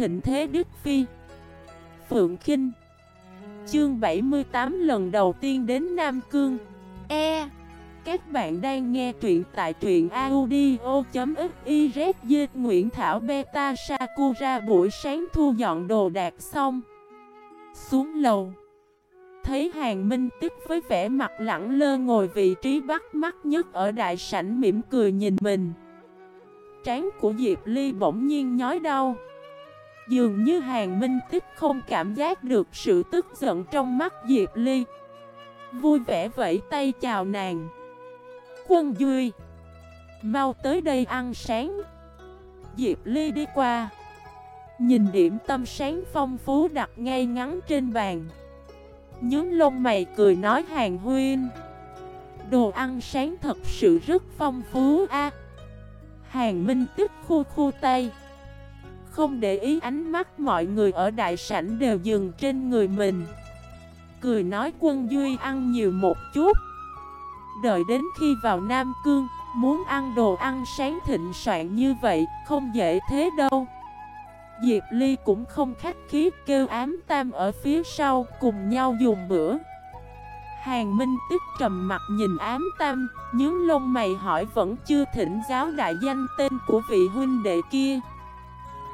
thịnh thế Đức Phi. Phượng Kinh. Chương 78 lần đầu tiên đến Nam Cương. E. Các bạn đang nghe truyện tại truyện audio.xyz Nguyễn Thảo Beta Sakura buổi sáng thu dọn đồ đạc xong. Xuống lầu. Thấy hàng minh tức với vẻ mặt lẳng lơ ngồi vị trí bắt mắt nhất ở đại sảnh mỉm cười nhìn mình. Trán của Diệp Ly bỗng nhiên nhói đau. Dường như hàng minh tích không cảm giác được sự tức giận trong mắt Diệp Ly. Vui vẻ vẫy tay chào nàng. Quân Duy, Mau tới đây ăn sáng. Diệp Ly đi qua. Nhìn điểm tâm sáng phong phú đặt ngay ngắn trên bàn. Nhướng lông mày cười nói hàng huyên Đồ ăn sáng thật sự rất phong phú a. Hàng minh Tích khu khu tay. Không để ý, ánh mắt mọi người ở đại sảnh đều dừng trên người mình. Cười nói quân Duy ăn nhiều một chút. Đợi đến khi vào Nam Cương, Muốn ăn đồ ăn sáng thịnh soạn như vậy, Không dễ thế đâu. Diệp Ly cũng không khách khí, kêu ám tam ở phía sau cùng nhau dùng bữa. Hàng Minh tức trầm mặt nhìn ám tam, Nhướng lông mày hỏi vẫn chưa thỉnh giáo đại danh tên của vị huynh đệ kia.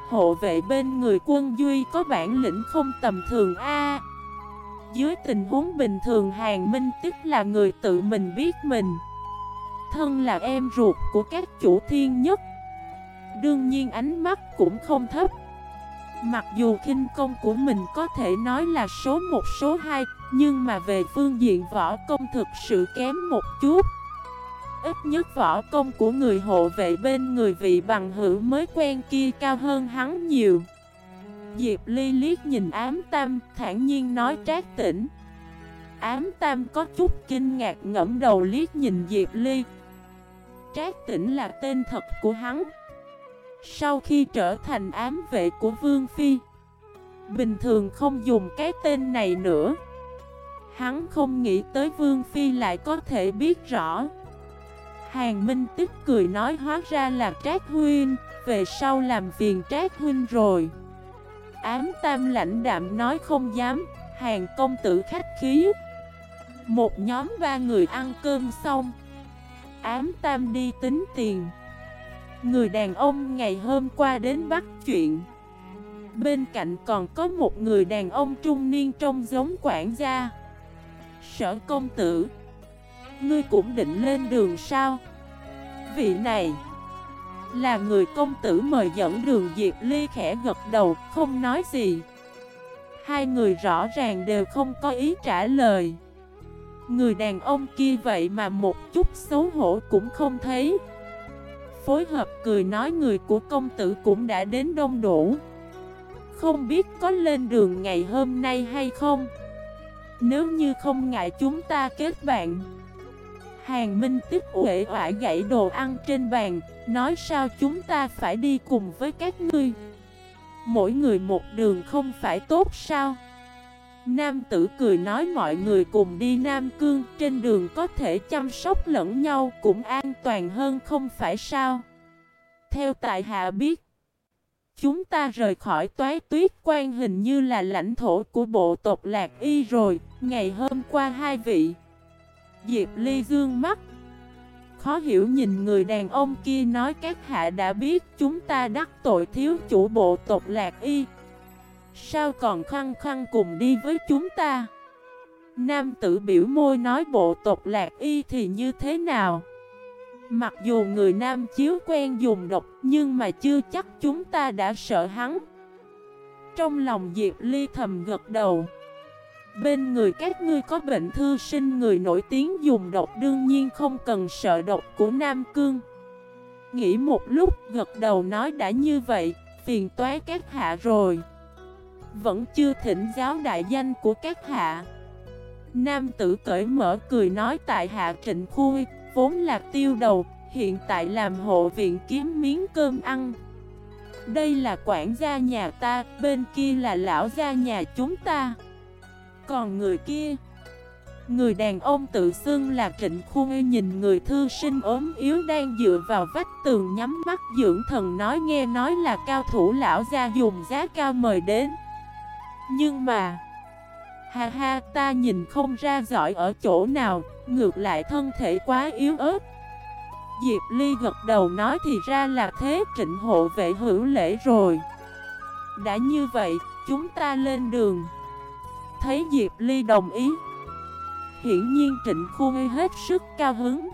Hộ vệ bên người quân Duy có bản lĩnh không tầm thường A. Dưới tình huống bình thường Hàng Minh tức là người tự mình biết mình. Thân là em ruột của các chủ thiên nhất. Đương nhiên ánh mắt cũng không thấp. Mặc dù khinh công của mình có thể nói là số 1 số 2 Nhưng mà về phương diện võ công thực sự kém một chút. Ít nhất võ công của người hộ vệ bên người vị bằng hữu mới quen kia cao hơn hắn nhiều. Diệp Ly liếc nhìn ám tam, thản nhiên nói trác tỉnh. Ám tam có chút kinh ngạc ngẫm đầu liếc nhìn Diệp Ly. Trác tỉnh là tên thật của hắn. Sau khi trở thành ám vệ của Vương Phi, Bình thường không dùng cái tên này nữa. Hắn không nghĩ tới Vương Phi lại có thể biết rõ. Hàng Minh tức cười nói hóa ra là Trác Huynh, Về sau làm phiền Trác Huynh rồi. Ám Tam lãnh đạm nói không dám, Hàng công tử khách khí. Một nhóm ba người ăn cơm xong, Ám Tam đi tính tiền. Người đàn ông ngày hôm qua đến bắt chuyện. Bên cạnh còn có một người đàn ông trung niên trông giống quản gia. Sở công tử Ngươi cũng định lên đường sao? Vị này Là người công tử mời dẫn đường Diệp Ly khẽ gật đầu, không nói gì. Hai người rõ ràng đều không có ý trả lời. Người đàn ông kia vậy mà một chút xấu hổ cũng không thấy. Phối hợp cười nói người của công tử cũng đã đến đông đủ. Không biết có lên đường ngày hôm nay hay không? Nếu như không ngại chúng ta kết bạn. Hàng Minh tức uể oải gãy đồ ăn trên bàn, Nói sao chúng ta phải đi cùng với các ngươi? Mỗi người một đường không phải tốt sao? Nam tử cười nói mọi người cùng đi Nam Cương, Trên đường có thể chăm sóc lẫn nhau cũng an toàn hơn không phải sao? Theo tại hạ biết, Chúng ta rời khỏi toái tuyết quan hình như là lãnh thổ của bộ tộc Lạc Y rồi, Ngày hôm qua hai vị Diệp Ly dương mắt Khó hiểu nhìn người đàn ông kia nói các hạ đã biết chúng ta đắc tội thiếu chủ bộ tộc Lạc Y Sao còn khăng khăng cùng đi với chúng ta? Nam tử biểu môi nói bộ tộc lạc y thì như thế nào? Mặc dù người nam chiếu quen dùng độc, nhưng mà chưa chắc chúng ta đã sợ hắn. Trong lòng Diệp Ly thầm gật đầu. Bên người các ngươi có bệnh thư sinh người nổi tiếng dùng độc đương nhiên không cần sợ độc của Nam Cương. Nghĩ một lúc gật đầu nói đã như vậy, phiền toái các hạ rồi. Vẫn chưa thỉnh giáo đại danh của các hạ Nam tử cởi mở cười nói tại hạ trịnh khui Vốn là tiêu đầu Hiện tại làm hộ viện kiếm miếng cơm ăn Đây là quản gia nhà ta Bên kia là lão gia nhà chúng ta còn người kia Người đàn ông tự xưng là Trịnh khuôn nhìn người thư sinh ốm yếu đang dựa vào vách tường nhắm mắt dưỡng thần nói nghe nói là cao thủ lão gia dùng giá cao mời đến. Nhưng mà, ha ha ta nhìn không ra giỏi ở chỗ nào, ngược lại thân thể quá yếu ớt. Diệp Ly gật đầu nói thì ra là thế trịnh hộ vệ hữu lễ rồi. Đã như vậy, chúng ta lên đường. Thấy Diệp Ly đồng ý. Hiển nhiên trịnh khu hết sức cao hứng.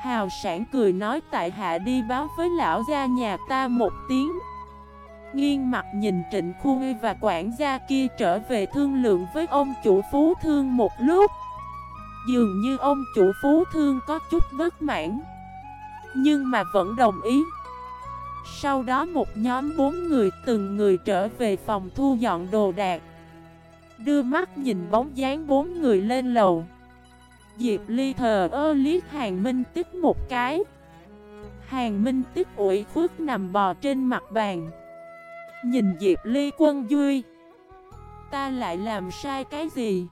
Hào sản cười nói tại hạ đi báo với lão gia nhà ta một tiếng. Nghiêng mặt nhìn trịnh khu và quản gia kia trở về thương lượng với ông chủ phú thương một lúc. Dường như ông chủ phú thương có chút bất mãn, Nhưng mà vẫn đồng ý Sau đó một nhóm bốn người, từng người trở về phòng thu dọn đồ đạc Đưa mắt nhìn bóng dáng bốn người lên lầu. Diệp Ly thờ ơ liếc hàng minh tích một cái. Hàng minh tích ủi khuất nằm bò trên mặt bàn. Nhìn Diệp Ly quân vui. Ta lại làm sai cái gì?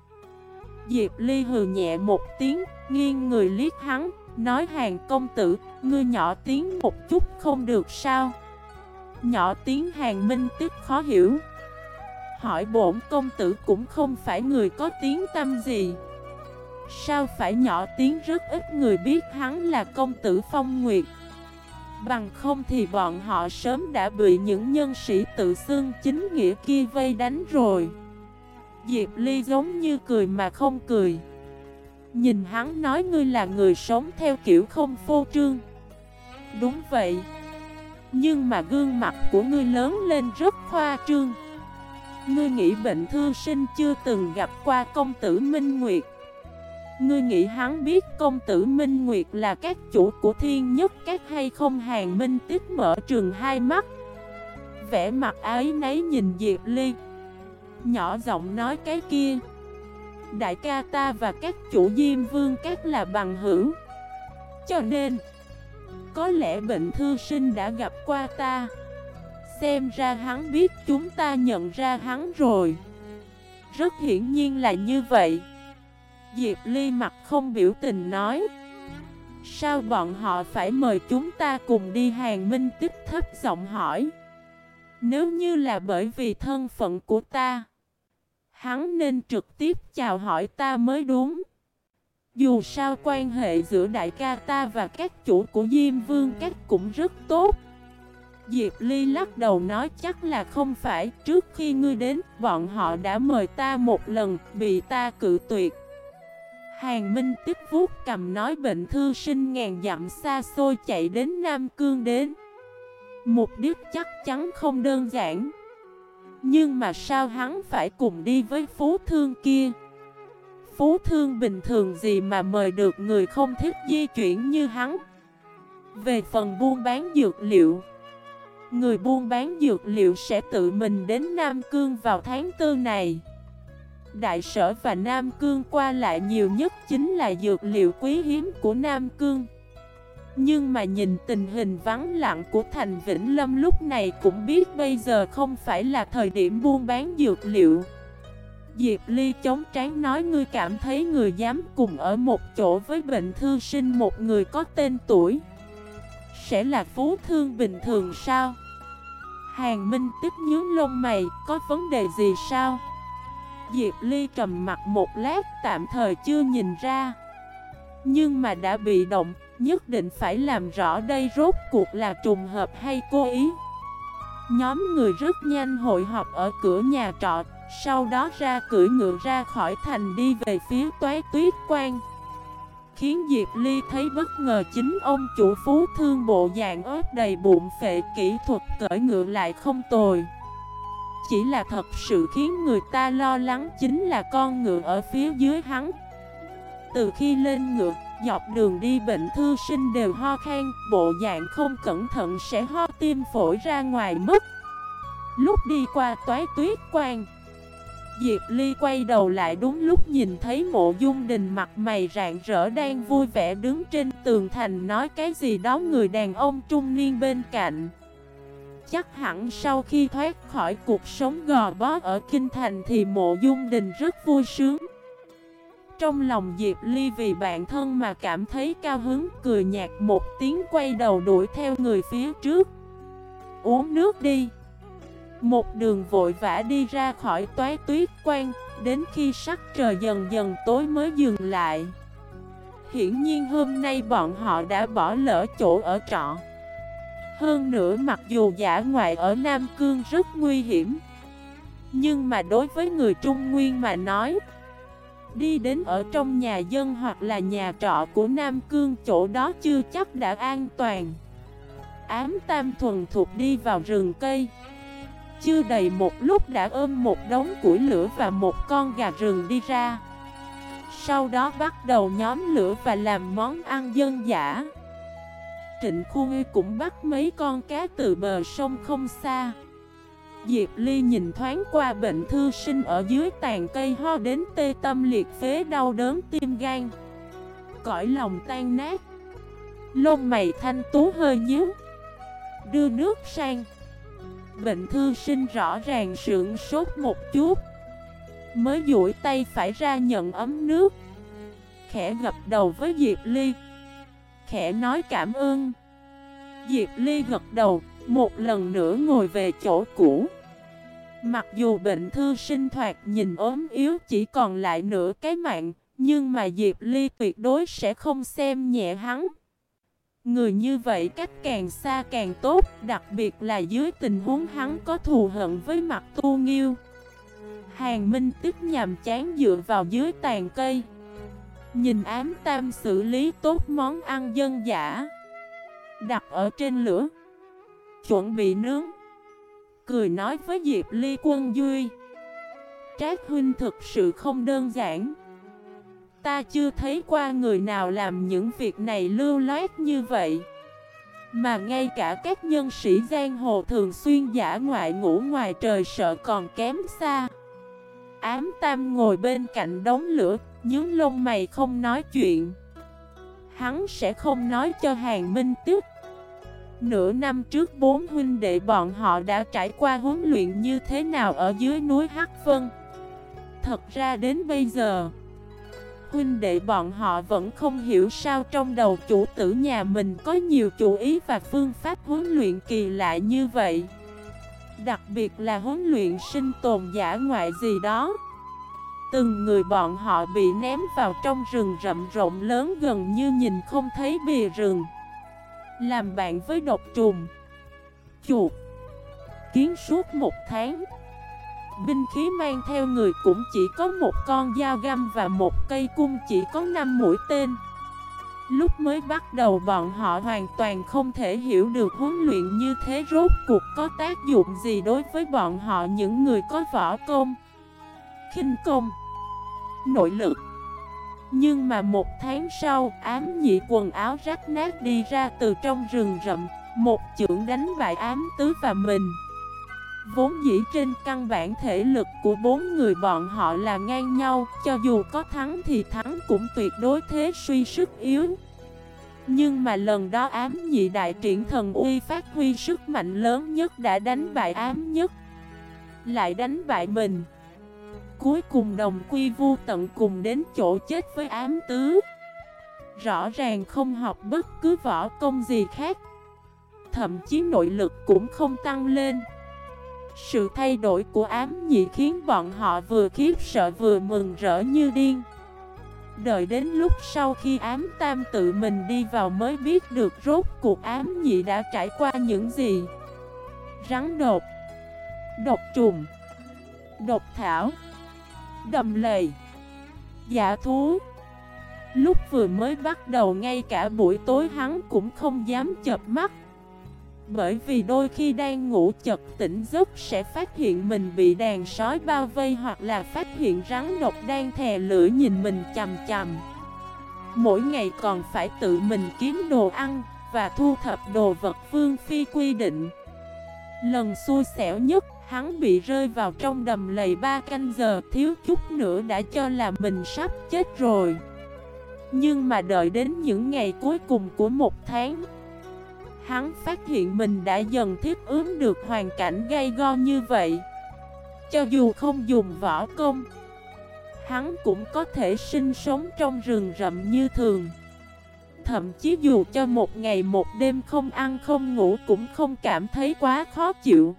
Diệp Ly hừ nhẹ một tiếng, nghiêng người liếc hắn, nói hàng công tử, ngươi nhỏ tiếng một chút không được sao? Nhỏ tiếng hàng minh tức khó hiểu. Hỏi bổn công tử cũng không phải người có tiếng tâm gì. Sao phải nhỏ tiếng rất ít người biết hắn là công tử phong nguyệt? Bằng không thì bọn họ sớm đã bị những nhân sĩ tự xưng chính nghĩa kia vây đánh rồi. Diệp Ly giống như cười mà không cười. Nhìn hắn nói ngươi là người sống theo kiểu không phô trương. Đúng vậy. Nhưng mà gương mặt của ngươi lớn lên rất khoa trương. Ngươi nghĩ bệnh thư sinh chưa từng gặp qua công tử Minh Nguyệt. Ngươi nghĩ hắn biết công tử Minh Nguyệt là các chủ của thiên nhất, các hay không? Hàng minh tích mở trường hai mắt. Vẽ mặt ấy nấy nhìn Diệp Ly. Nhỏ giọng nói cái kia. Đại ca ta và các chủ diêm vương các là bằng hữu. Cho nên, Có lẽ bệnh thư sinh đã gặp qua ta. Xem ra hắn biết chúng ta nhận ra hắn rồi. Rất hiển nhiên là như vậy. Diệp Ly mặt không biểu tình nói, Sao bọn họ phải mời chúng ta cùng đi? Hàng minh tích thấp giọng hỏi. Nếu như là bởi vì thân phận của ta, Hắn nên trực tiếp chào hỏi ta mới đúng. Dù sao quan hệ giữa đại ca ta và các chủ của Diêm Vương các cũng rất tốt. Diệp Ly lắc đầu nói chắc là không phải Trước khi ngươi đến, bọn họ đã mời ta một lần, bị ta cự tuyệt. Hàng Minh tiếp vuốt cầm nói bệnh thư sinh ngàn dặm xa xôi chạy đến Nam Cương đến. Mục đích chắc chắn không đơn giản. Nhưng mà sao hắn phải cùng đi với phú thương kia? Phú thương bình thường gì mà mời được người không thích di chuyển như hắn? Về phần buôn bán dược liệu Người buôn bán dược liệu sẽ tự mình đến Nam Cương vào tháng tư này. Đại sở và Nam Cương qua lại nhiều nhất chính là dược liệu quý hiếm của Nam Cương. Nhưng mà nhìn tình hình vắng lặng của thành Vĩnh Lâm lúc này cũng biết bây giờ không phải là thời điểm buôn bán dược liệu. Diệp Ly chống trán nói, ngươi cảm thấy người dám cùng ở một chỗ với bệnh thư sinh một người có tên tuổi? Sẽ là phú thương bình thường sao? Hàng Minh tức nhớ lông mày, có vấn đề gì sao? Diệp Ly trầm mặt một lát tạm thời chưa nhìn ra. Nhưng mà đã bị động Nhất định phải làm rõ đây rốt cuộc là trùng hợp hay cố ý. Nhóm người rất nhanh hội họp ở cửa nhà trọ Sau đó ra cưỡi ngựa ra khỏi thành đi về phía toái tuyết quan. Khiến Diệp Ly thấy bất ngờ chính ông chủ phú thương bộ dạng ớt đầy bụng phệ kỹ thuật cởi ngựa lại không tồi. Chỉ là thật sự khiến người ta lo lắng chính là con ngựa ở phía dưới hắn. Từ khi lên ngựa, Dọc đường đi bệnh thư sinh đều ho khan Bộ dạng không cẩn thận sẽ ho tim phổi ra ngoài mất. Lúc đi qua toái tuyết quang Diệp Ly quay đầu lại đúng lúc nhìn thấy mộ dung đình mặt mày rạng rỡ đang vui vẻ đứng trên tường thành nói cái gì đó người đàn ông trung niên bên cạnh. Chắc hẳn sau khi thoát khỏi cuộc sống gò bó ở Kinh Thành thì mộ dung đình rất vui sướng. Trong lòng Diệp Ly vì bạn thân mà cảm thấy cao hứng, cười nhạt một tiếng quay đầu đuổi theo người phía trước. Uống nước đi. Một đường vội vã đi ra khỏi toái tuyết quan Đến khi sắc trời dần dần tối mới dừng lại. Hiển nhiên hôm nay bọn họ đã bỏ lỡ chỗ ở trọ. Hơn nữa mặc dù giả ngoại ở Nam Cương rất nguy hiểm, Nhưng mà đối với người Trung Nguyên mà nói, Đi đến ở trong nhà dân hoặc là nhà trọ của Nam Cương chỗ đó chưa chắc đã an toàn. Ám tam thuần thuộc đi vào rừng cây. Chưa đầy một lúc đã ôm một đống củi lửa và một con gà rừng đi ra. Sau đó bắt đầu nhóm lửa và làm món ăn dân dã. Trịnh Khu Ngư cũng bắt mấy con cá từ bờ sông không xa. Diệp Ly nhìn thoáng qua bệnh thư sinh ở dưới tàn cây ho đến tê tâm liệt phế đau đớn tim gan. Cõi lòng tan nát. Lông mày thanh tú hơi nhíu. Đưa nước sang. Bệnh thư sinh rõ ràng sượng sốt một chút. Mới duỗi tay phải ra nhận ấm nước. Khẽ gập đầu với Diệp Ly. Khẽ nói cảm ơn. Diệp Ly gật đầu, Một lần nữa ngồi về chỗ cũ. Mặc dù bệnh thư sinh thoạt nhìn ốm yếu chỉ còn lại nửa cái mạng, Nhưng mà Diệp Ly tuyệt đối sẽ không xem nhẹ hắn. Người như vậy cách càng xa càng tốt Đặc biệt là dưới tình huống hắn có thù hận với mặt tu nghiêu. Hàng Minh tức nhàm chán dựa vào dưới tàn cây. Nhìn ám tam xử lý tốt món ăn dân giả, Đặt ở trên lửa. Chuẩn bị nướng. Cười nói với Diệp Ly Quân Duy Trác huynh thực sự không đơn giản. Ta chưa thấy qua người nào làm những việc này lưu loát như vậy. Mà ngay cả các nhân sĩ giang hồ thường xuyên giả ngoại ngủ ngoài trời sợ còn kém xa. Ám tam ngồi bên cạnh đống lửa, Nhướng lông mày không nói chuyện. Hắn sẽ không nói cho hàng minh tức Nửa năm trước bốn huynh đệ bọn họ đã trải qua huấn luyện như thế nào ở dưới núi Hắc Vân? Thật ra đến bây giờ Huynh đệ bọn họ vẫn không hiểu sao trong đầu chủ tử nhà mình có nhiều chủ ý và phương pháp huấn luyện kỳ lạ như vậy. Đặc biệt là huấn luyện sinh tồn giả ngoại gì đó. Từng người bọn họ bị ném vào trong rừng rậm rộng lớn gần như nhìn không thấy bìa rừng. Làm bạn với độc trùng. Chuột. Kiến suốt một tháng. Binh khí mang theo người cũng chỉ có một con dao găm và một cây cung chỉ có 5 mũi tên Lúc mới bắt đầu bọn họ hoàn toàn không thể hiểu được huấn luyện như thế rốt cuộc có tác dụng gì đối với bọn họ những người có võ công khinh công Nội lực nhưng mà một tháng sau, ám nhị quần áo rách nát đi ra từ trong rừng rậm, một chưởng đánh bại ám tứ và mình. Vốn dĩ trên căn bản thể lực của bốn người bọn họ là ngang nhau, cho dù có thắng thì thắng cũng tuyệt đối thế suy sức yếu. Nhưng mà lần đó ám nhị đại triển thần uy phát huy sức mạnh lớn nhất đã đánh bại ám nhất Lại đánh bại mình. Cuối cùng đồng quy vu tận cùng đến chỗ chết với ám tứ. Rõ ràng không học bất cứ võ công gì khác Thậm chí nội lực cũng không tăng lên. Sự thay đổi của ám nhị khiến bọn họ vừa khiếp sợ vừa mừng rỡ như điên. Đợi đến lúc sau khi ám tam tự mình đi vào mới biết được rốt cuộc ám nhị đã trải qua những gì. Rắn đột Độc trùng, Độc thảo, đầm lầy Dạ thú. Lúc vừa mới bắt đầu ngay cả buổi tối hắn cũng không dám chập mắt. Bởi vì đôi khi đang ngủ chật tỉnh giấc sẽ phát hiện mình bị đàn sói bao vây Hoặc là phát hiện rắn độc đang thè lưỡi nhìn mình chầm chầm Mỗi ngày còn phải tự mình kiếm đồ ăn và thu thập đồ vật vương phi quy định. Lần xui xẻo nhất, Hắn bị rơi vào trong đầm lầy ba canh giờ, thiếu chút nữa đã cho là mình sắp chết rồi. Nhưng mà đợi đến những ngày cuối cùng của một tháng Hắn phát hiện mình đã dần thiết ứng được hoàn cảnh gây go như vậy. Cho dù không dùng võ công, Hắn cũng có thể sinh sống trong rừng rậm như thường. Thậm chí dù cho một ngày một đêm không ăn không ngủ cũng không cảm thấy quá khó chịu.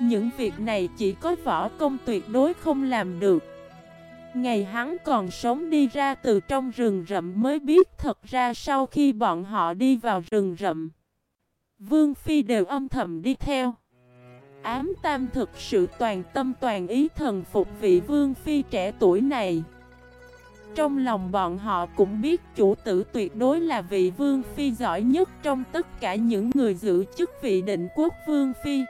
Những việc này chỉ có võ công tuyệt đối không làm được. Ngày hắn còn sống đi ra từ trong rừng rậm mới biết thật ra sau khi bọn họ đi vào rừng rậm Vương Phi đều âm thầm đi theo. Ám Tam thực sự toàn tâm toàn ý thần phục vị Vương Phi trẻ tuổi này. Trong lòng bọn họ cũng biết chủ tử tuyệt đối là vị Vương Phi giỏi nhất trong tất cả những người giữ chức vị định quốc Vương Phi.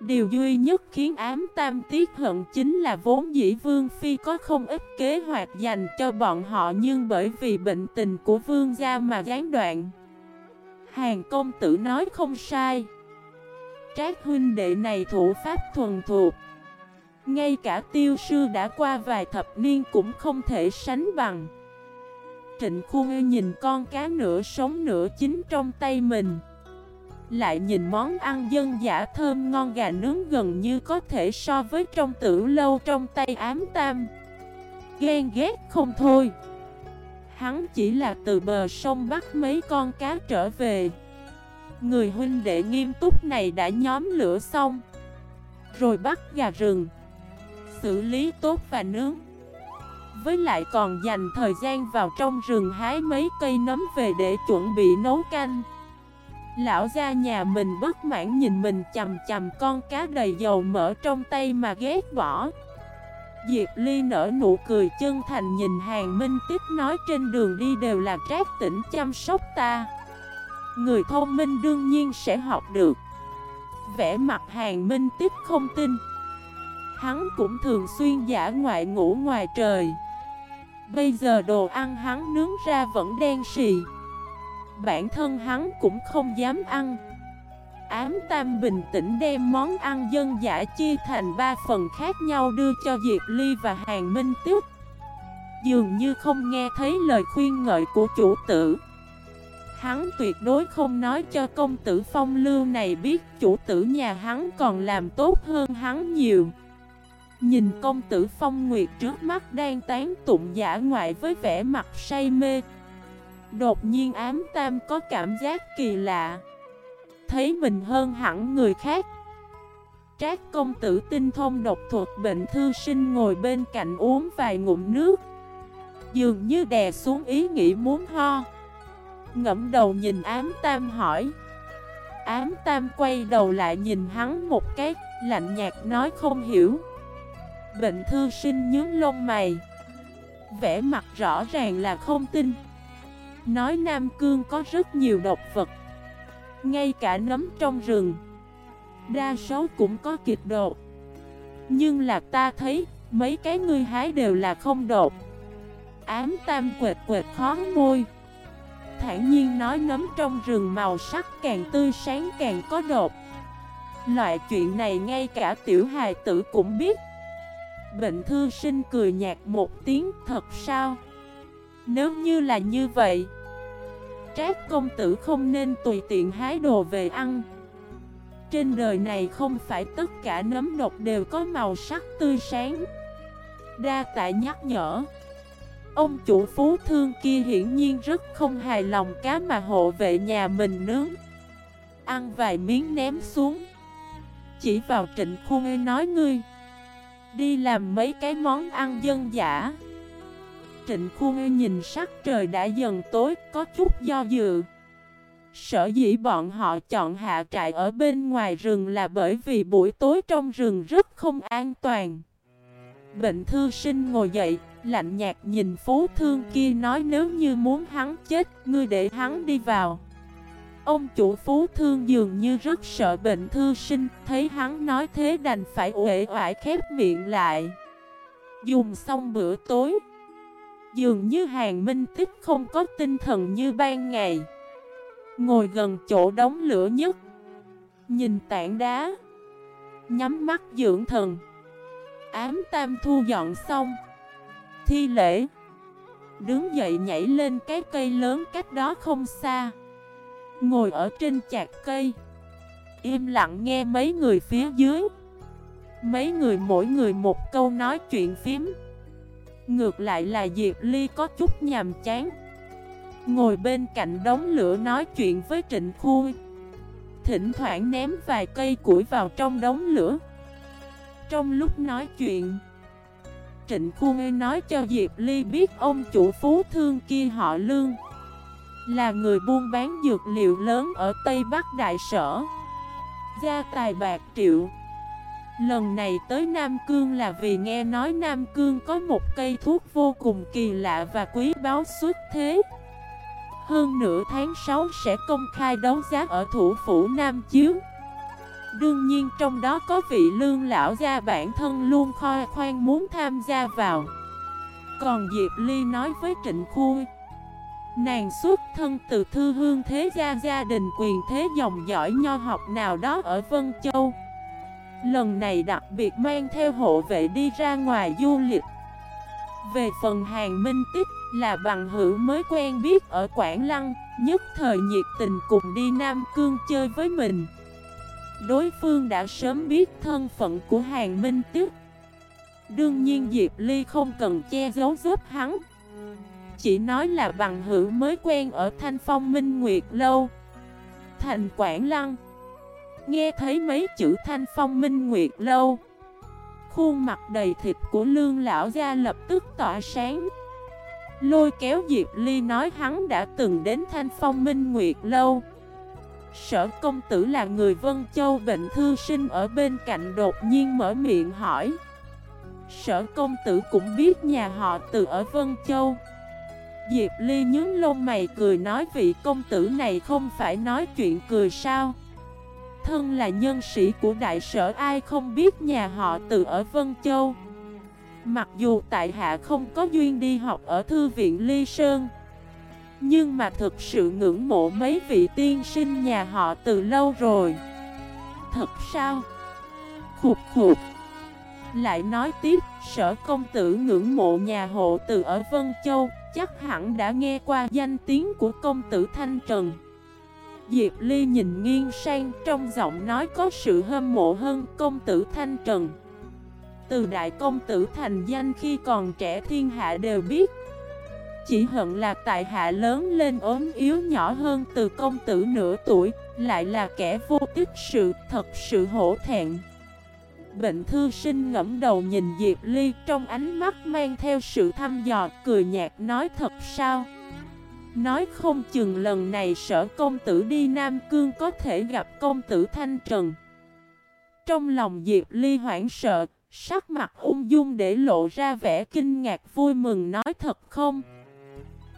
Điều duy nhất khiến ám tam tiếc hận chính là vốn dĩ Vương Phi có không ít kế hoạch dành cho bọn họ nhưng bởi vì bệnh tình của Vương gia mà gián đoạn. Hàng công tử nói không sai. Trác huynh đệ này thủ pháp thuần thuộc. Ngay cả tiêu sư đã qua vài thập niên cũng không thể sánh bằng. Trịnh Khuê nhìn con cá nửa sống nửa chín trong tay mình. Lại nhìn món ăn dân giả thơm ngon gà nướng gần như có thể so với trong tử lâu trong tay ám tam Ghen ghét không thôi Hắn chỉ là từ bờ sông bắt mấy con cá trở về. Người huynh đệ nghiêm túc này đã nhóm lửa xong, Rồi bắt gà rừng, Xử lý tốt và nướng. Với lại còn dành thời gian vào trong rừng hái mấy cây nấm về để chuẩn bị nấu canh. Lão ra nhà mình bất mãn nhìn mình chầm chầm con cá đầy dầu mỡ trong tay mà ghét bỏ. Diệp Ly nở nụ cười chân thành nhìn Hàng Minh Tích nói trên đường đi đều là trác tỉnh chăm sóc ta. Người thông minh đương nhiên sẽ học được. Vẽ mặt Hàng Minh Tích không tin. Hắn cũng thường xuyên giả ngoại ngủ ngoài trời. Bây giờ đồ ăn hắn nướng ra vẫn đen xì. Bản thân hắn cũng không dám ăn. Ám Tam bình tĩnh đem món ăn dân dã chia thành ba phần khác nhau đưa cho Diệp Ly và Hàng Minh Tiếp Dường như không nghe thấy lời khuyên ngợi của chủ tử. Hắn tuyệt đối không nói cho công tử phong lưu này biết chủ tử nhà hắn còn làm tốt hơn hắn nhiều. Nhìn công tử phong nguyệt trước mắt đang tán tụng giả ngoại với vẻ mặt say mê, Đột nhiên ám tam có cảm giác kỳ lạ. Thấy mình hơn hẳn người khác. Trác công tử tinh thông độc thuật, bệnh thư sinh ngồi bên cạnh uống vài ngụm nước. Dường như đè xuống ý nghĩ muốn ho. Ngẫm đầu nhìn ám tam hỏi. Ám tam quay đầu lại nhìn hắn một cái, Lạnh nhạt nói không hiểu. Bệnh thư sinh nhướng lông mày. Vẽ mặt rõ ràng là không tin. Nói Nam Cương có rất nhiều độc vật. Ngay cả nấm trong rừng, Đa số cũng có kịch đột Nhưng là ta thấy, Mấy cái ngươi hái đều là không đột Ám tam quệt quệt khó môi. Thản nhiên nói nấm trong rừng màu sắc càng tươi sáng càng có đột Loại chuyện này ngay cả tiểu hài tử cũng biết. Bệnh thư sinh cười nhạt một tiếng, thật sao? Nếu như là như vậy Trác công tử không nên tùy tiện hái đồ về ăn. Trên đời này không phải tất cả nấm độc đều có màu sắc tươi sáng. Đa tại nhắc nhở. Ông chủ phú thương kia hiển nhiên rất không hài lòng cá mà hộ vệ nhà mình nướng. Ăn vài miếng ném xuống. Chỉ vào trịnh khuôn nói ngươi, Đi làm mấy cái món ăn dân dã. Trịnh Khuôn nhìn sắc trời đã dần tối, có chút do dự. Sở dĩ bọn họ chọn hạ trại ở bên ngoài rừng là bởi vì buổi tối trong rừng rất không an toàn. Bệnh thư sinh ngồi dậy, lạnh nhạt nhìn phú thương kia nói nếu như muốn hắn chết, ngươi để hắn đi vào. Ông chủ phú thương dường như rất sợ bệnh thư sinh, thấy hắn nói thế đành phải uể oải khép miệng lại. Dùng xong bữa tối. Dường như hàng minh tích không có tinh thần như ban ngày. Ngồi gần chỗ đóng lửa nhất. Nhìn tảng đá. Nhắm mắt dưỡng thần. Ám tam thu dọn xong. Thi lễ. Đứng dậy nhảy lên cái cây lớn cách đó không xa. Ngồi ở trên chạc cây. Im lặng nghe mấy người phía dưới. Mấy người mỗi người một câu nói chuyện phím. Ngược lại là Diệp Ly có chút nhàm chán. Ngồi bên cạnh đống lửa nói chuyện với Trịnh Khui Thỉnh thoảng ném vài cây củi vào trong đống lửa. Trong lúc nói chuyện, Trịnh Khui nói cho Diệp Ly biết ông chủ phú thương kia họ Lương Là người buôn bán dược liệu lớn ở Tây Bắc Đại Sở. Gia tài bạc triệu Lần này tới Nam Cương là vì nghe nói Nam Cương có một cây thuốc vô cùng kỳ lạ và quý báu xuất thế. Hơn nửa tháng 6 sẽ công khai đấu giá ở thủ phủ Nam Chiếu. Đương nhiên trong đó có vị lương lão gia bản thân luôn khoe khoan muốn tham gia vào. Còn Diệp Ly nói với Trịnh Khui Nàng xuất thân từ thư hương thế gia gia đình quyền thế dòng giỏi nho học nào đó ở Vân Châu. Lần này đặc biệt mang theo hộ vệ đi ra ngoài du lịch. Về phần hàng minh tích là bằng hữu mới quen biết ở Quảng Lăng, Nhất thời nhiệt tình cùng đi Nam Cương chơi với mình. Đối phương đã sớm biết thân phận của hàng minh tích. Đương nhiên Diệp Ly không cần che giấu giúp hắn. Chỉ nói là bằng hữu mới quen ở Thanh Phong Minh Nguyệt Lâu. Thành Quảng Lăng Nghe thấy mấy chữ Thanh Phong Minh Nguyệt Lâu. Khuôn mặt đầy thịt của lương lão gia lập tức tỏa sáng. Lôi kéo Diệp Ly nói hắn đã từng đến Thanh Phong Minh Nguyệt Lâu. Sở công tử là người Vân Châu bệnh thư sinh ở bên cạnh đột nhiên mở miệng hỏi. Sở công tử cũng biết nhà họ từ ở Vân Châu. Diệp Ly nhướng lông mày cười nói vị công tử này không phải nói chuyện cười sao? Thân là nhân sĩ của đại sở ai không biết nhà họ từ ở Vân Châu. Mặc dù tại hạ không có duyên đi học ở thư viện Ly Sơn Nhưng mà thực sự ngưỡng mộ mấy vị tiên sinh nhà họ từ lâu rồi. Thật sao? Khục khục. Lại nói tiếp, sở công tử ngưỡng mộ nhà hộ từ ở Vân Châu Chắc hẳn đã nghe qua danh tiếng của công tử Thanh Trần. Diệp Ly nhìn nghiêng sang, trong giọng nói có sự hâm mộ hơn công tử Thanh Trần. Từ đại công tử thành danh khi còn trẻ thiên hạ đều biết. Chỉ hận là tại hạ lớn lên ốm yếu nhỏ hơn từ công tử nửa tuổi, Lại là kẻ vô tích sự thật sự hổ thẹn. Bệnh thư sinh ngẫm đầu nhìn Diệp Ly, trong ánh mắt mang theo sự thăm dò, cười nhạt nói thật sao? Nói không chừng lần này sở công tử đi Nam Cương có thể gặp công tử Thanh Trần. Trong lòng Diệp Ly hoảng sợ, Sắc mặt ung dung để lộ ra vẻ kinh ngạc vui mừng nói thật không?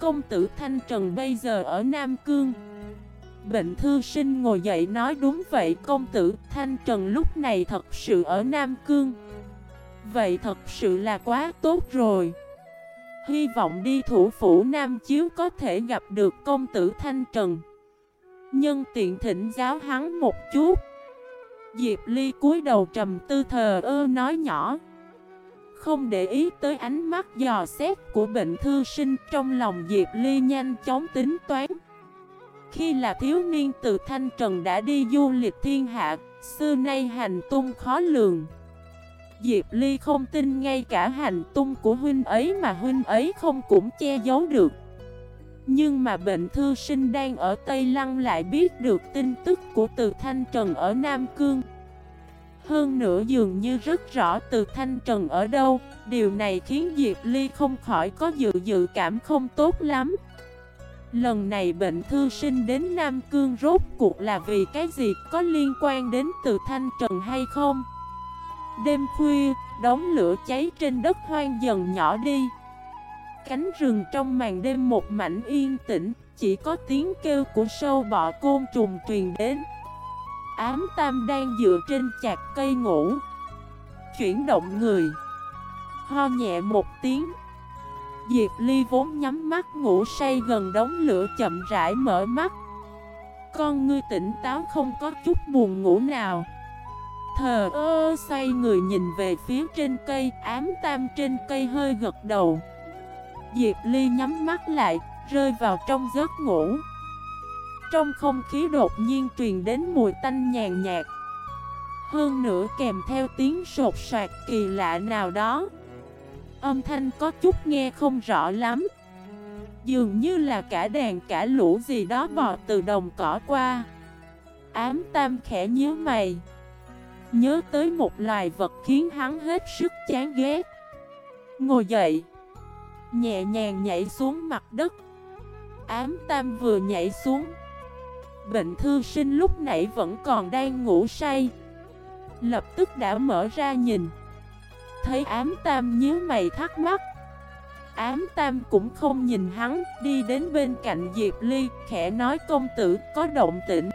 Công tử Thanh Trần bây giờ ở Nam Cương. Bệnh thư sinh ngồi dậy nói đúng vậy, công tử Thanh Trần lúc này thật sự ở Nam Cương. Vậy thật sự là quá tốt rồi. Hy vọng đi thủ phủ Nam Chiếu có thể gặp được công tử Thanh Trần. Nhân tiện thỉnh giáo hắn một chút. Diệp Ly cúi đầu trầm tư thờ ơ nói nhỏ. Không để ý tới ánh mắt dò xét của bệnh thư sinh, Trong lòng Diệp Ly nhanh chóng tính toán. Khi là thiếu niên từ Thanh Trần đã đi du lịch thiên hạ, Xưa nay hành tung khó lường. Diệp Ly không tin ngay cả hành tung của huynh ấy mà huynh ấy không cũng che giấu được. Nhưng mà bệnh thư sinh đang ở Tây Lăng lại biết được tin tức của từ Thanh Trần ở Nam Cương. Hơn nữa dường như rất rõ từ Thanh Trần ở đâu. Điều này khiến Diệp Ly không khỏi có dự dự cảm không tốt lắm. Lần này bệnh thư sinh đến Nam Cương rốt cuộc là vì cái gì? Có liên quan đến từ Thanh Trần hay không? Đêm khuya, đống lửa cháy trên đất hoang dần nhỏ đi. Cánh rừng trong màn đêm một mảnh yên tĩnh Chỉ có tiếng kêu của sâu bọ côn trùng truyền đến. Ám tam đang dựa trên chạc cây ngủ. Chuyển động người. Ho nhẹ một tiếng. Diệp Ly vốn nhắm mắt ngủ say gần đống lửa chậm rãi mở mắt. Con ngươi tỉnh táo không có chút buồn ngủ nào. Thờ ơ xoay người nhìn về phía trên cây Ám tam trên cây hơi gật đầu. Diệp Ly nhắm mắt lại, rơi vào trong giấc ngủ. Trong không khí đột nhiên truyền đến mùi tanh nhàn nhạt. Hơn nữa kèm theo tiếng sột soạt kỳ lạ nào đó. Âm thanh có chút nghe không rõ lắm. Dường như là cả đàn cả lũ gì đó bò từ đồng cỏ qua. Ám tam khẽ nhớ mày. Nhớ tới một loài vật khiến hắn hết sức chán ghét. Ngồi dậy, Nhẹ nhàng nhảy xuống mặt đất. Ám tam vừa nhảy xuống. Bệnh thư sinh lúc nãy vẫn còn đang ngủ say. Lập tức đã mở ra nhìn. Thấy ám tam nhíu mày thắc mắc. Ám tam cũng không nhìn hắn, Đi đến bên cạnh Diệp Ly, Khẽ nói công tử có động tĩnh.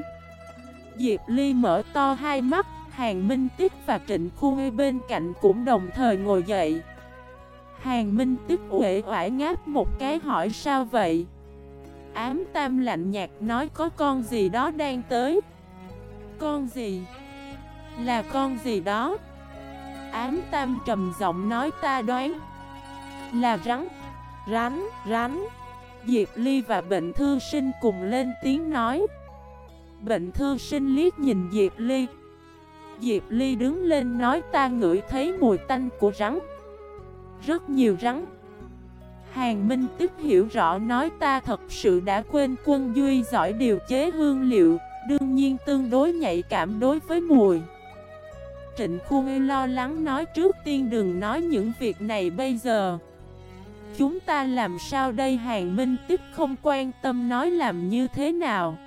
Diệp Ly mở to hai mắt. Hàng Minh Tích và Trịnh Khu bên cạnh cũng đồng thời ngồi dậy. Hàng Minh Tích uể oải ngáp một cái hỏi sao vậy? Ám Tam lạnh nhạt nói có con gì đó đang tới. Con gì? Là con gì đó? Ám Tam trầm giọng nói ta đoán Là rắn. Rắn, rắn. Diệp Ly và bệnh thư sinh cùng lên tiếng nói. Bệnh thư sinh liếc nhìn Diệp Ly Diệp Ly đứng lên nói, ta ngửi thấy mùi tanh của rắn. Rất nhiều rắn. Hàng Minh tức hiểu rõ, nói, ta thật sự đã quên quân Duy giỏi điều chế hương liệu, Đương nhiên tương đối nhạy cảm đối với mùi. Trịnh Khuê lo lắng nói, trước tiên đừng nói những việc này bây giờ. Chúng ta làm sao đây? Hàng Minh tức không quan tâm nói, làm như thế nào?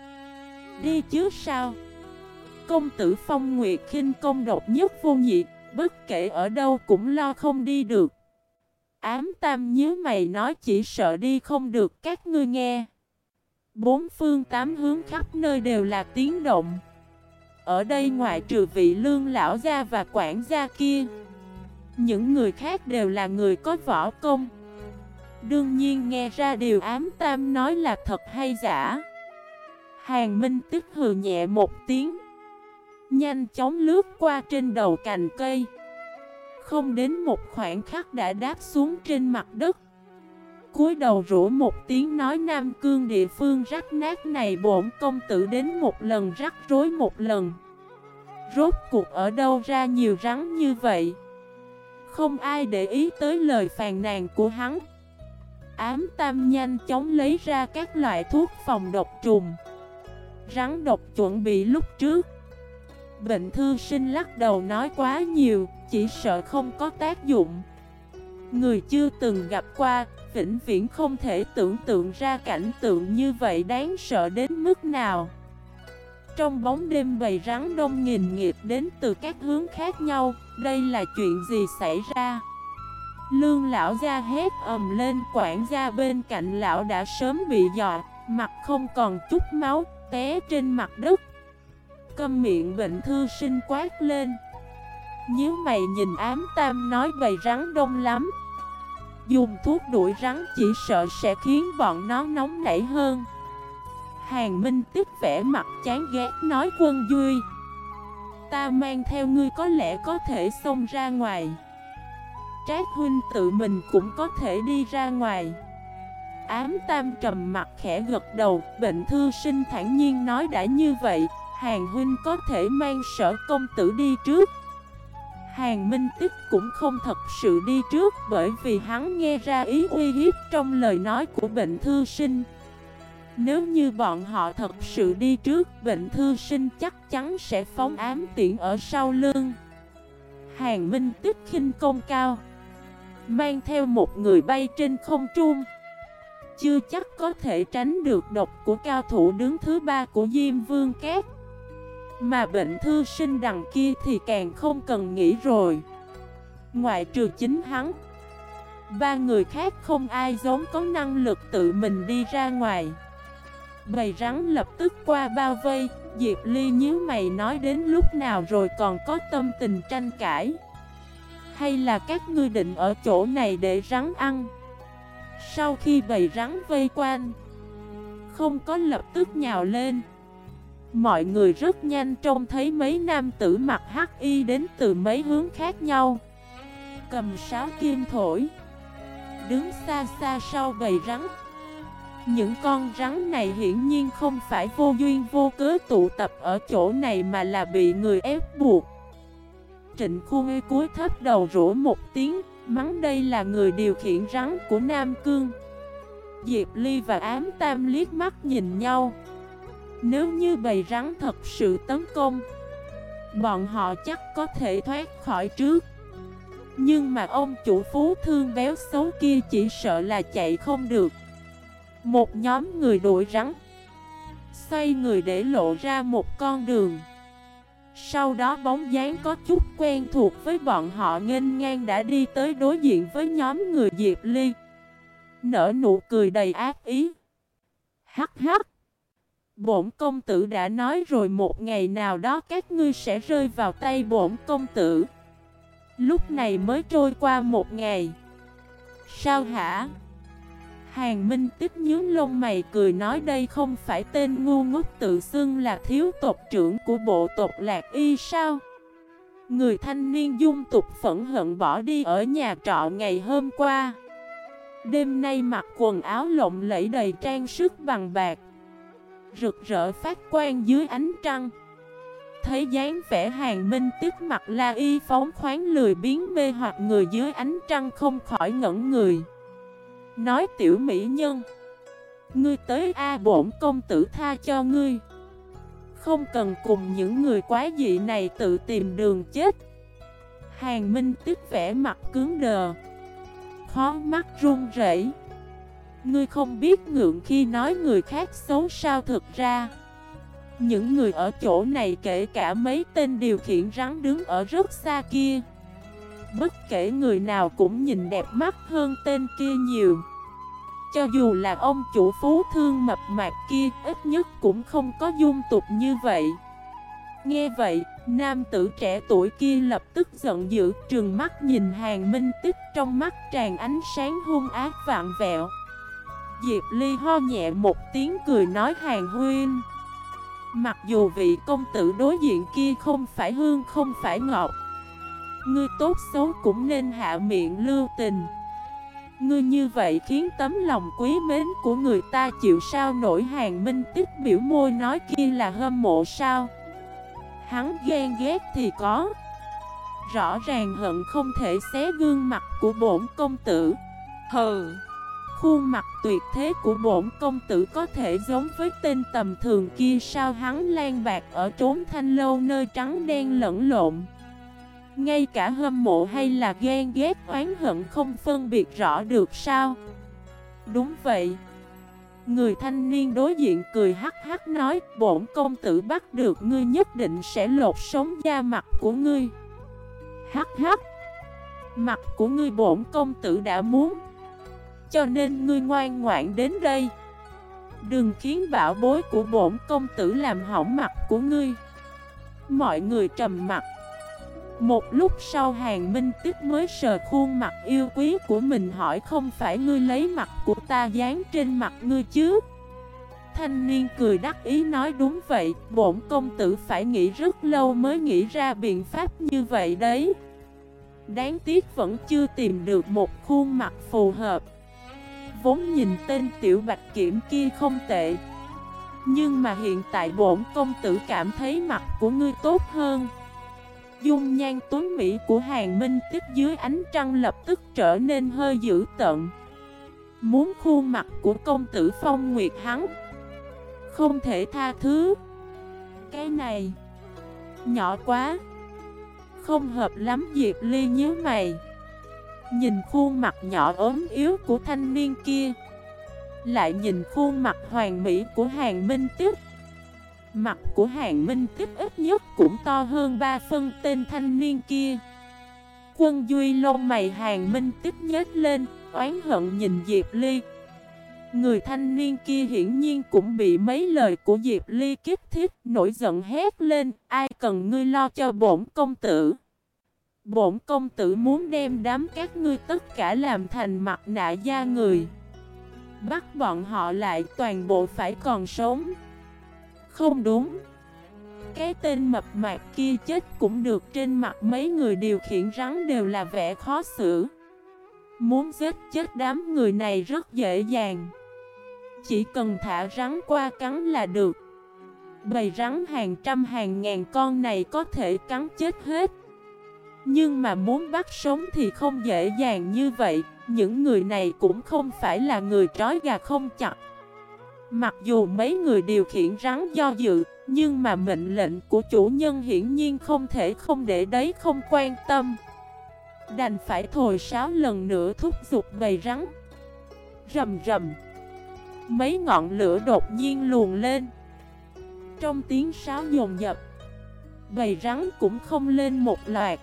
Đi chứ, sao? Công tử Phong Nguyệt khinh công độc nhất vô nhị, Bất kể ở đâu cũng lo không đi được. Ám tam nhớ mày nói chỉ sợ đi không được, các ngươi nghe. Bốn phương tám hướng khắp nơi đều là tiếng động. Ở đây ngoại trừ vị lương lão gia và quản gia kia, Những người khác đều là người có võ công. Đương nhiên nghe ra điều ám tam nói là thật hay giả. Hàng Minh tức hừ nhẹ một tiếng. Nhanh chóng lướt qua trên đầu cành cây. Không đến một khoảng khắc đã đáp xuống trên mặt đất. Cúi đầu rủa một tiếng nói Nam Cương địa phương rắc nát này bổn công tử đến một lần rắc rối một lần. Rốt cuộc ở đâu ra nhiều rắn như vậy? Không ai để ý tới lời phàn nàn của hắn. Ám tam nhanh chóng lấy ra các loại thuốc phòng độc trùng. Rắn độc chuẩn bị lúc trước. Bệnh thư sinh lắc đầu nói quá nhiều, Chỉ sợ không có tác dụng. Người chưa từng gặp qua, Vĩnh viễn không thể tưởng tượng ra cảnh tượng như vậy đáng sợ đến mức nào. Trong bóng đêm bầy rắn đông nghìn nghiệp đến từ các hướng khác nhau, Đây là chuyện gì xảy ra? Lương lão ra hét ầm lên, quản gia bên cạnh lão đã sớm bị dọa, Mặt không còn chút máu, té trên mặt đất. Câm miệng bệnh thư sinh quát lên. Nhớ mày nhìn ám tam nói bầy rắn đông lắm. Dùng thuốc đuổi rắn chỉ sợ sẽ khiến bọn nó nóng nảy hơn. Hàng Minh tức vẻ mặt chán ghét nói quân Duy. Ta mang theo ngươi có lẽ có thể xông ra ngoài. Trác huynh tự mình cũng có thể đi ra ngoài. Ám tam trầm mặt khẽ gật đầu, Bệnh thư sinh thản nhiên nói đã như vậy. Hàng huynh có thể mang sở công tử đi trước. Hàng Minh Tích cũng không thật sự đi trước Bởi vì hắn nghe ra ý uy hiếp trong lời nói của bệnh thư sinh. Nếu như bọn họ thật sự đi trước, Bệnh thư sinh chắc chắn sẽ phóng ám tiện ở sau lưng. Hàng Minh Tích khinh công cao, Mang theo một người bay trên không trung. Chưa chắc có thể tránh được độc của cao thủ đứng thứ ba của Diêm Vương Két. Mà bệnh thư sinh đằng kia thì càng không cần nghĩ rồi. Ngoại trừ chính hắn, Ba người khác không ai giống có năng lực tự mình đi ra ngoài. Bầy rắn lập tức qua bao vây, Diệp Ly nhíu mày nói đến lúc nào rồi còn có tâm tình tranh cãi. Hay là các ngươi định ở chỗ này để rắn ăn? Sau khi bầy rắn vây quanh, Không có lập tức nhào lên. Mọi người rất nhanh trông thấy mấy nam tử mặc hắc y đến từ mấy hướng khác nhau. Cầm sáo kim thổi, Đứng xa xa sau bầy rắn. Những con rắn này hiển nhiên không phải vô duyên vô cớ tụ tập ở chỗ này mà là bị người ép buộc. Trịnh khu Ê cúi thấp đầu rủa một tiếng, Mắng đây là người điều khiển rắn của Nam Cương. Diệp Ly và ám tam liếc mắt nhìn nhau. Nếu như bầy rắn thật sự tấn công, Bọn họ chắc có thể thoát khỏi trước. Nhưng mà ông chủ phú thương béo xấu kia chỉ sợ là chạy không được. Một nhóm người đuổi rắn Xoay người để lộ ra một con đường. Sau đó bóng dáng có chút quen thuộc với bọn họ nghênh ngang đã đi tới đối diện với nhóm người Diệp Ly. Nở nụ cười đầy ác ý. Hắc hắc. Bổn công tử đã nói rồi, một ngày nào đó các ngươi sẽ rơi vào tay bổn công tử Lúc này mới trôi qua một ngày Sao hả? Hàng Minh tích nhướng lông mày cười nói, đây không phải tên ngu ngốc tự xưng là thiếu tộc trưởng của bộ tộc Lạc Y sao? Người thanh niên dung tục phẫn hận bỏ đi ở nhà trọ ngày hôm qua Đêm nay mặc quần áo lộng lẫy đầy trang sức bằng bạc Rực rỡ phát quang dưới ánh trăng. Thấy dáng vẻ hàng minh tiếp mặt la y phóng khoáng lười biến mê hoặc người dưới ánh trăng không khỏi ngẩn người. Nói tiểu mỹ nhân, Ngươi tới A bổn công tử tha cho ngươi. Không cần cùng những người quá dị này tự tìm đường chết. Hàng minh tức vẻ mặt cứng đờ, Khó mắt run rẩy. Ngươi không biết ngượng khi nói người khác xấu sao thực ra. Những người ở chỗ này kể cả mấy tên điều khiển rắn đứng ở rất xa kia. Bất kể người nào cũng nhìn đẹp mắt hơn tên kia nhiều. Cho dù là ông chủ phú thương mập mạp kia Ít nhất cũng không có dung tục như vậy. Nghe vậy, nam tử trẻ tuổi kia lập tức giận dữ Trừng mắt nhìn hàng minh tích trong mắt tràn ánh sáng hung ác vạn vẹo. Diệp Ly ho nhẹ một tiếng cười nói hàng huyên Mặc dù vị công tử đối diện kia không phải hương, không phải ngọt Ngươi tốt xấu cũng nên hạ miệng lưu tình. Ngươi như vậy khiến tấm lòng quý mến của người ta chịu sao nổi hàng minh tích biểu môi nói kia là hâm mộ sao? Hắn ghen ghét thì có. Rõ ràng hận không thể xé gương mặt của bổn công tử. Hừ. Khuôn mặt tuyệt thế của bổn công tử có thể giống với tên tầm thường kia sao hắn lan bạc ở trốn thanh lâu nơi trắng đen lẫn lộn. Ngay cả hâm mộ hay là ghen ghét oán hận không phân biệt rõ được sao? Đúng vậy. Người thanh niên đối diện cười hắc hắc nói, Bổn công tử bắt được ngươi nhất định sẽ lột sống da mặt của ngươi. Hắc hắc. Mặt của ngươi bổn công tử đã muốn cho nên ngươi ngoan ngoãn đến đây. Đừng khiến bảo bối của bổn công tử làm hỏng mặt của ngươi. Mọi người trầm mặt Một lúc sau hàng minh tích mới sờ khuôn mặt yêu quý của mình hỏi, không phải ngươi lấy mặt của ta dán trên mặt ngươi chứ? Thanh niên cười đắc ý nói, đúng vậy, Bổn công tử phải nghĩ rất lâu mới nghĩ ra biện pháp như vậy đấy. Đáng tiếc vẫn chưa tìm được một khuôn mặt phù hợp. Vốn nhìn tên tiểu bạch kiểm kia không tệ. Nhưng mà hiện tại bổn công tử cảm thấy mặt của ngươi tốt hơn. Dung nhan tuấn Mỹ của hàng minh tiếp dưới ánh trăng lập tức trở nên hơi dữ tận Muốn khuôn mặt của công tử phong nguyệt hắn. Không thể tha thứ. Cái này, Nhỏ quá. Không hợp lắm Diệp Ly nhớ mày. Nhìn khuôn mặt nhỏ ốm yếu của thanh niên kia. Lại nhìn khuôn mặt hoàng mỹ của hàng minh tiếp Mặt của hàng minh tiếp ít nhất cũng to hơn ba phân tên thanh niên kia. Quân Duy lông mày hàng minh tiếp nhếch lên, Oán hận nhìn Diệp Ly. Người thanh niên kia hiển nhiên cũng bị mấy lời của Diệp Ly kích thích, Nổi giận hét lên, Ai cần ngươi lo cho bổn công tử? Bổn công tử muốn đem đám các ngươi tất cả làm thành mặt nạ da người. Bắt bọn họ lại, toàn bộ phải còn sống. Không đúng. Cái tên mập mạc kia chết cũng được, trên mặt mấy người điều khiển rắn đều là vẻ khó xử. Muốn giết chết đám người này rất dễ dàng. Chỉ cần thả rắn qua cắn là được. Bầy rắn hàng trăm hàng ngàn con này có thể cắn chết hết. Nhưng mà muốn bắt sống thì không dễ dàng như vậy, Những người này cũng không phải là người trói gà không chặt. Mặc dù mấy người điều khiển rắn do dự, Nhưng mà mệnh lệnh của chủ nhân hiển nhiên không thể không để đấy không quan tâm. Đành phải thổi sáo lần nữa thúc giục bầy rắn. Rầm rầm. Mấy ngọn lửa đột nhiên luồn lên. Trong tiếng sáo dồn dập, Bầy rắn cũng không lên một loạt.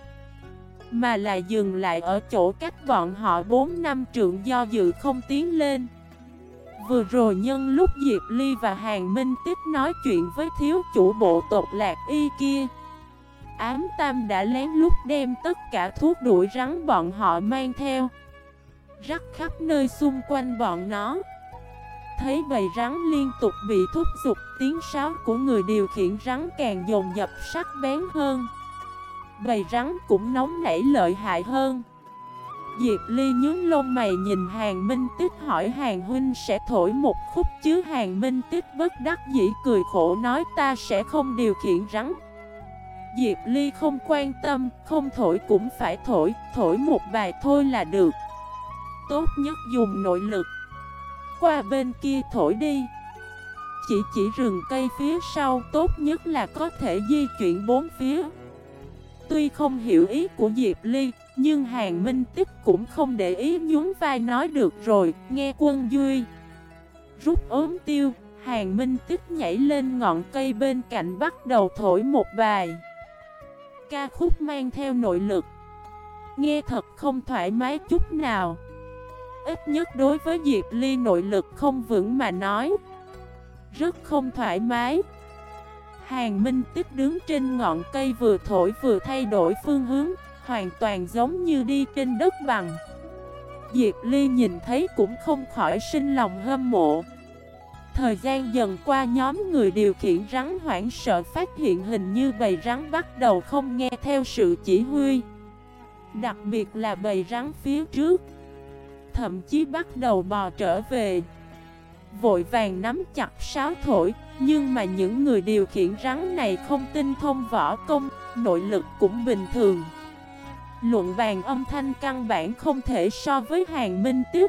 Mà là dừng lại ở chỗ cách bọn họ 4 năm trượng do dự không tiến lên. Vừa rồi nhân lúc Diệp Ly và Hàng Minh Tích nói chuyện với thiếu chủ bộ tộc Lạc Y kia, Ám Tam đã lén lút đem tất cả thuốc đuổi rắn bọn họ mang theo, Rắc khắp nơi xung quanh bọn nó. Thấy bầy rắn liên tục bị thúc giục, Tiếng sáo của người điều khiển rắn càng dồn dập sắc bén hơn. Bầy rắn cũng nóng nảy lợi hại hơn. Diệp Ly nhướng lông mày nhìn Hàng Minh Tích hỏi Hàng Huynh sẽ thổi một khúc chứ? Hàng Minh Tích bất đắc dĩ cười khổ nói ta sẽ không điều khiển rắn. Diệp Ly không quan tâm, không thổi cũng phải thổi, thổi một bài thôi là được. Tốt nhất dùng nội lực. Qua bên kia thổi đi. Chỉ chỉ rừng cây phía sau tốt nhất là có thể di chuyển bốn phía. Tuy không hiểu ý của Diệp Ly, Nhưng Hàng Minh Tích cũng không để ý nhún vai nói được rồi, Nghe quân Duy Rút ốm tiêu, Hàng Minh Tích nhảy lên ngọn cây bên cạnh bắt đầu thổi một bài. Ca khúc mang theo nội lực. Nghe thật không thoải mái chút nào. Ít nhất đối với Diệp Ly nội lực không vững mà nói, Rất không thoải mái. Hàng Minh Tích đứng trên ngọn cây vừa thổi vừa thay đổi phương hướng, Hoàn toàn giống như đi trên đất bằng. Diệp Ly nhìn thấy cũng không khỏi sinh lòng hâm mộ. Thời gian dần qua nhóm người điều khiển rắn hoảng sợ phát hiện hình như bầy rắn bắt đầu không nghe theo sự chỉ huy. Đặc biệt là bầy rắn phía trước, Thậm chí bắt đầu bò trở về. Vội vàng nắm chặt sáo thổi, Nhưng mà những người điều khiển rắn này không tinh thông võ công, Nội lực cũng bình thường. Luận bàn âm thanh căn bản không thể so với hàng minh tiếp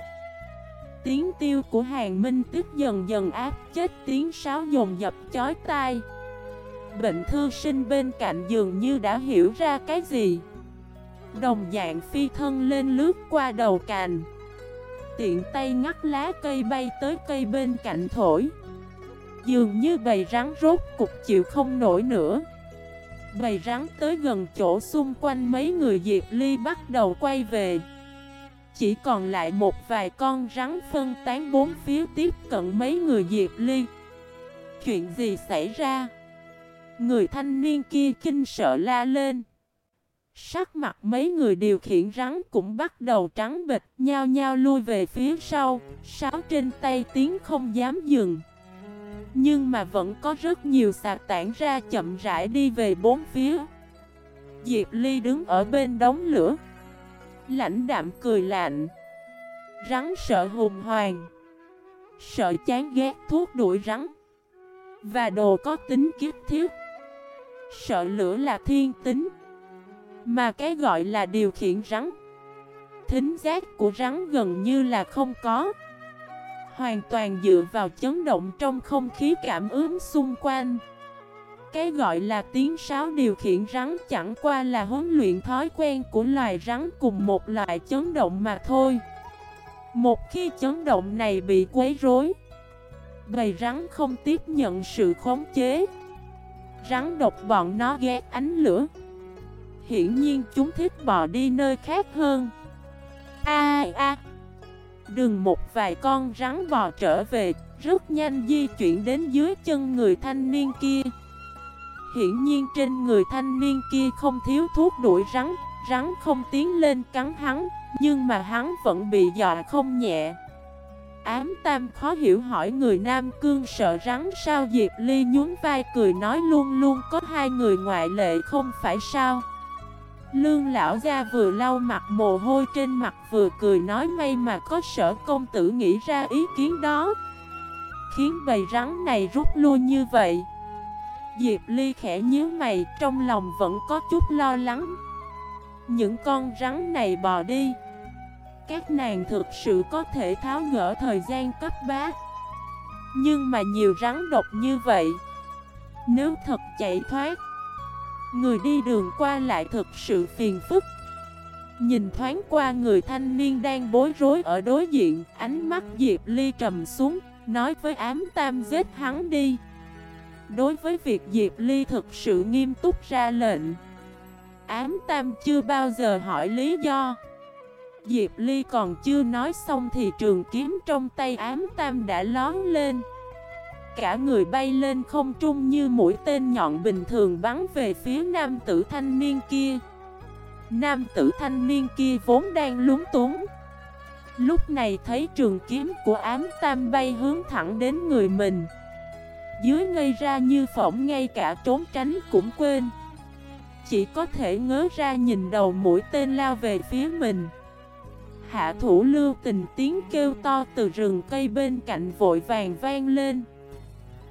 Tiếng tiêu của hàng minh tiếp dần dần áp chết tiếng sáo dồn dập chói tai. Bệnh thư sinh bên cạnh dường như đã hiểu ra cái gì. Đồng dạng phi thân lên lướt qua đầu cành. Tiện tay ngắt lá cây bay tới cây bên cạnh thổi. Dường như bầy rắn rốt cục chịu không nổi nữa. Bầy rắn tới gần chỗ xung quanh mấy người Diệp Ly bắt đầu quay về. Chỉ còn lại một vài con rắn phân tán bốn phía tiếp cận mấy người Diệp Ly. Chuyện gì xảy ra? Người thanh niên kia kinh sợ la lên. Sắc mặt mấy người điều khiển rắn cũng bắt đầu trắng bịch, nhao nhao lui về phía sau, sáo trên tay tiếng không dám dừng. Nhưng mà vẫn có rất nhiều sạc tản ra chậm rãi đi về bốn phía. Diệp Ly đứng ở bên đống lửa. Lãnh đạm cười lạnh. Rắn sợ hùng hoàng. Sợ chán ghét thuốc đuổi rắn. Và đồ có tính kiếp thiết. Sợ lửa là thiên tính. Mà cái gọi là điều khiển rắn. Thính giác của rắn gần như là không có. Hoàn toàn dựa vào chấn động trong không khí cảm ứng xung quanh. Cái gọi là tiếng sáo điều khiển rắn chẳng qua là huấn luyện thói quen của loài rắn cùng một loại chấn động mà thôi. Một khi chấn động này bị quấy rối, Bầy rắn không tiếp nhận sự khống chế. Rắn độc bọn nó ghét ánh lửa. Hiển nhiên chúng thích bò đi nơi khác hơn. A a. Đừng một vài con rắn bò trở về, Rất nhanh di chuyển đến dưới chân người thanh niên kia. Hiển nhiên trên người thanh niên kia không thiếu thuốc đuổi rắn Rắn không tiến lên cắn hắn, Nhưng mà hắn vẫn bị dọa không nhẹ. Ám tam khó hiểu hỏi người Nam Cương sợ rắn sao Diệp Ly nhún vai cười nói luôn luôn có hai người ngoại lệ không phải sao? Lương lão gia vừa lau mặt mồ hôi trên mặt vừa cười nói may mà có sở công tử nghĩ ra ý kiến đó. Khiến bầy rắn này rút lui như vậy. Diệp Ly khẽ nhíu mày, trong lòng vẫn có chút lo lắng. Những con rắn này bò đi. Các nàng thực sự có thể tháo gỡ thời gian cấp bá. Nhưng mà nhiều rắn độc như vậy, Nếu thật chạy thoát Người đi đường qua lại thực sự phiền phức. Nhìn thoáng qua người thanh niên đang bối rối ở đối diện, Ánh mắt Diệp Ly trầm xuống, Nói với ám tam giết hắn đi. Đối với việc Diệp Ly thực sự nghiêm túc ra lệnh, Ám tam chưa bao giờ hỏi lý do. Diệp Ly còn chưa nói xong thì trường kiếm trong tay ám tam đã lón lên. Cả người bay lên không trung như mũi tên nhọn bình thường bắn về phía nam tử thanh niên kia. Nam tử thanh niên kia vốn đang lúng túng. Lúc này thấy trường kiếm của ám tam bay hướng thẳng đến người mình. Dưới ngây ra như phỏng ngay cả trốn tránh cũng quên. Chỉ có thể ngớ ra nhìn đầu mũi tên lao về phía mình. Hạ thủ lưu tình tiếng kêu to từ rừng cây bên cạnh vội vàng vang lên.